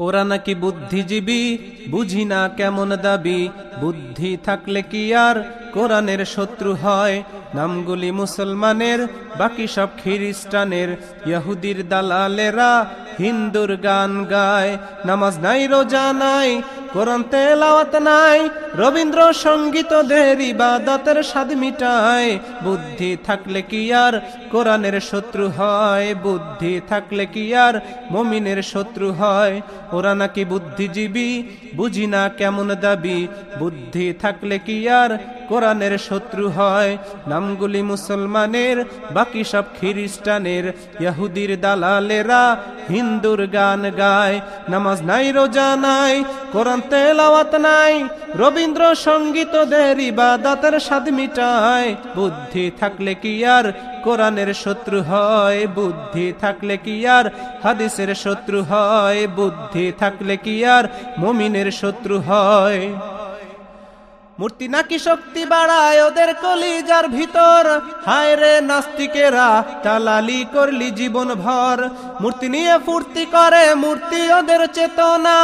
ওরা নাকি বুদ্ধিজীবী, বুঝি না কেমন দাবি। বুদ্ধি থাকলে কি আর কোরআনের শত্রু হয়? নামগুলি মুসলমানের, বাকি সব খ্রিস্টানের। ইহুদির দালালেরা হিন্দুর গান গায়। নামাজ নাই, রোজা নাই কোরআন তেলাওয়াত নাই রবীন্দ্র সংগীত সঙ্গীতদের ইবাদতের স্বাদ মিটায়। বুদ্ধি থাকলে কি আর কোরআনের শত্রু হয়? বুদ্ধি থাকলে কি আর মমিনের শত্রু হয়? ওরা নাকি বুদ্ধিজীবী, বুঝি না কেমন দাবি? বুদ্ধি থাকলে কি আর কোরআনের শত্রু হয়। নামগুলি মুসলমানের, বাকি সব খ্রিস্টানের। ইহুদির দালালেরা হিন্দুর গান গায়। নামাজ নাই, রোজা নাই, কোরআন তেলাওয়াত নাই। রবীন্দ্র সঙ্গীতদের ইবাদতের স্বাদ মিটায়। বুদ্ধি থাকলে কি আর কোরআনের শত্রু হয়? বুদ্ধি থাকলে কি আর হাদিসের শত্রু হয়? বুদ্ধি থাকলে কি আর মমিনের শত্রু হয়? মূর্তি নাকি শক্তি বাড়ায় ওদের কলিজার ভিতর? হায় রে নাস্তিকেরা তালালি করলি জীবন ভর মূর্তি নিয়ে ফুর্তি করে, মূর্তি ওদের চেতনা।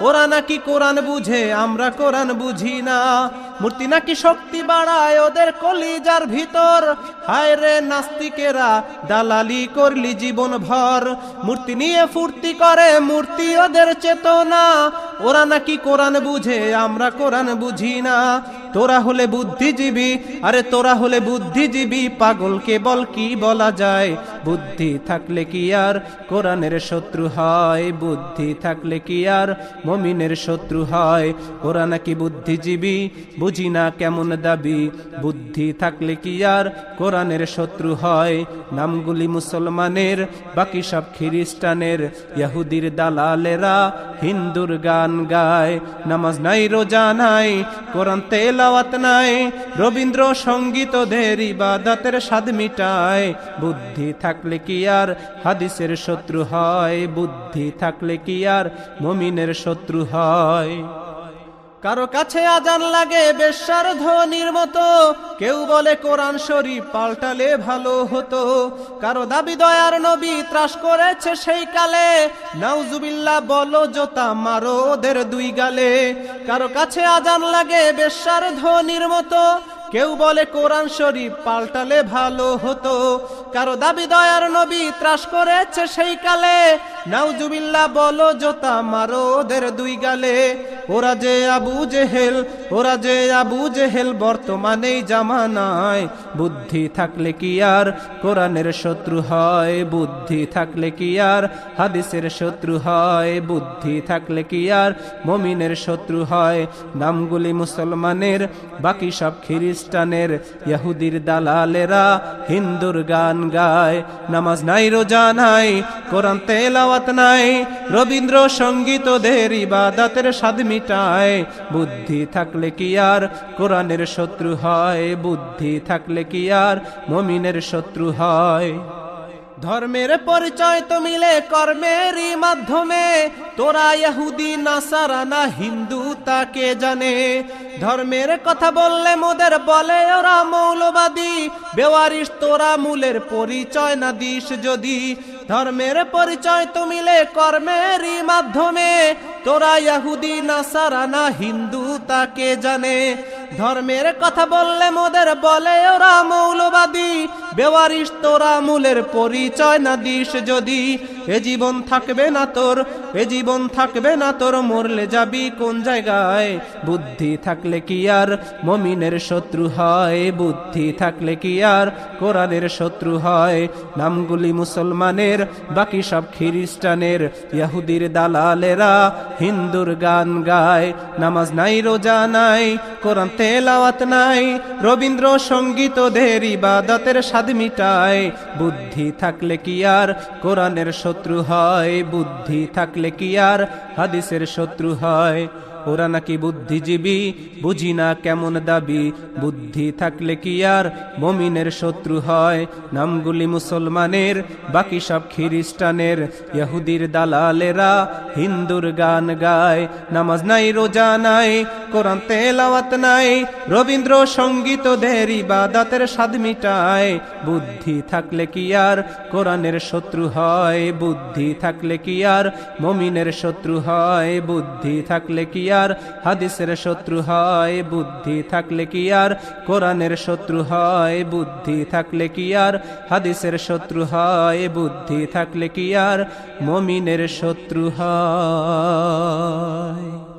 ওরা নাকি কোরআন বুঝে, আমরা কোরআন বুঝি না। মূর্তি নাকি শক্তি বাড়ায় ওদের কলিজার ভিতর। হায় রে নাস্তিকেরা, দালালি করলি জীবন ভর। মূর্তি নিয়ে ফুর্তি করে, মূর্তি ওদের চেতনা। ওরা নাকি কোরআন বুঝে, আমরা কোরআন বুঝি না। তোরা হলে বুদ্ধিজীবী, আরে তোরা হলে বুদ্ধিজীবী পাগলকে বল কি বলা যায়? বুদ্ধি থাকলে কি আর কোরআনের শত্রু হয়? বুদ্ধি থাকলে কি আর মমিনের শত্রু হয়? ওরা নাকি বুদ্ধিজীবী, বুঝি না কেমন দাবি? বুদ্ধি থাকলে কি আর কোরআনের শত্রু হয়? নামগুলি মুসলমানের, বাকি সব খ্রিস্টানের ইহুদির দালালেরা হিন্দুর গান গায়, নামাজ নাই, রোজা নাই, কোরআন তেলাওয়াত নাই রবীন্দ্র সংগীত ওদের ইবাদতের স্বাদ মিটায়। বুদ্ধি থাকলে কি আর হাদিসের শত্রু হয়? বুদ্ধি থাকলে কি আর মমিনের শত্রু হয়? কারও কাছে আজান লাগে বেশ্যার ধ্বনির মতো। কেউ বলে, কোরআন শরীফ পাল্টালে ভালো হতো। কারও দাবি দয়ার নবী ত্রাস করেছে সেই কালে। নাউজুবিল্লাহ, বলো জোতা মারো ওদের দুই গালে। কারও কাছে আজান লাগে বেশ্যার ধ্বনির মতো। কেউ বলে, কোরআন শরীফ পাল্টালে ভালো হতো। কারও দাবি দয়ার নবী ত্রাস করেছে সেই কালে। নাউজুবিল্লাহ বলো, জোতা মারো ওদের দুই গালে। ওরা যে আবু জেহেল, ওরা যে আবু জেহেল বর্তমানে জামানায়। বুদ্ধি থাকলে কি আর? কোরআনের শত্রু হয়, বুদ্ধি থাকলে কি আর? হাদিসের শত্রু হয়, বুদ্ধি থাকলে কি আর? মমিনের শত্রু হয়, নামগুলি মুসলমানের, বাকি সব খ্রিস্টানের। ইহুদির দালালেরা হিন্দুর গান গায়। নামাজ নাই, রোজা নাই, কোরআন তেলাওয়াত নাই। রবীন্দ্র সংগীত ওদের ইবাদাতের স্বাদ মিটায়। বুদ্ধি থাকলে কি আর কোরআনের শত্রু হয়? বুদ্ধি থাকলে কি আর মমিনের শত্রু হয়? ধর্মের পরিচয় তো মিলে কর্মেরই মাধ্যমে। তোরা ইহুদি, নাসারা না হিন্দু তাকে জানে? ধর্মের কথা বললে মোদের বলে ওরা মৌলবাদী। বেওয়ারিস তোরা মূলের পরিচয় না দিস যদি। ধর্মের পরিচয় তো মিলে কর্মেরই মাধ্যমে। তোরা ইহুদি, নাসারা না হিন্দু তাকে জানে? ধর্মের কথা বললে মোদের বলে ওরা মৌলবাদী। বেওয়ারিস তোরা মূলের পরিচয় না দিস যদি। এ জীবন থাকবে না তোর, এ জীবন থাকবে না তোর, মরলে যাবি কোন জায়গায়? বুদ্ধি থাকলে কি আর মমিনের শত্রু হয়? বুদ্ধি থাকলে কি আর কোরআনের শত্রু হয়? নামগুলি মুসলমানের, বাকি সব খ্রিস্টানের। ইহুদির দালালেরা হিন্দুর গান গায়। নামাজ নাই, রোজা নাই, কোরআন তেলাওয়াত নাই। রবীন্দ্র সঙ্গীতদের ইবাদতের স্বাদ মিটায়। বুদ্ধি থাকলে কি আর কোরআনের শত্রু হয় বুদ্ধি থাকলে কি আর? হাদিসের শত্রু হয়। ওরা নাকি বুদ্ধিজীবী, বুঝি না কেমন দাবি। বুদ্ধি থাকলে কি আর মমিনের শত্রু হয়? নামগুলি মুসলমানের, বাকি সব খ্রিস্টানের। ইহুদির দালালেরা হিন্দুর গান গায়। নামাজ নাই, রোজা নাই, কোরআন তেলাওয়াত নাই। রবীন্দ্র সঙ্গীতদের ইবাদাতের স্বাদ মিটায়। বুদ্ধি থাকলে কি আর কোরআনের শত্রু হয়? বুদ্ধি থাকলে কি আর মমিনের শত্রু হয়? বুদ্ধি থাকলে কি আর? হাদিসের শত্রু হয়, বুদ্ধি থাকলে কি আর? কোরআনের শত্রু হয়, বুদ্ধি থাকলে কি আর? হাদিসের শত্রু হয়, বুদ্ধি থাকলে কি আর? মমিনের শত্রু হয়।